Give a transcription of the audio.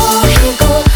Mexico.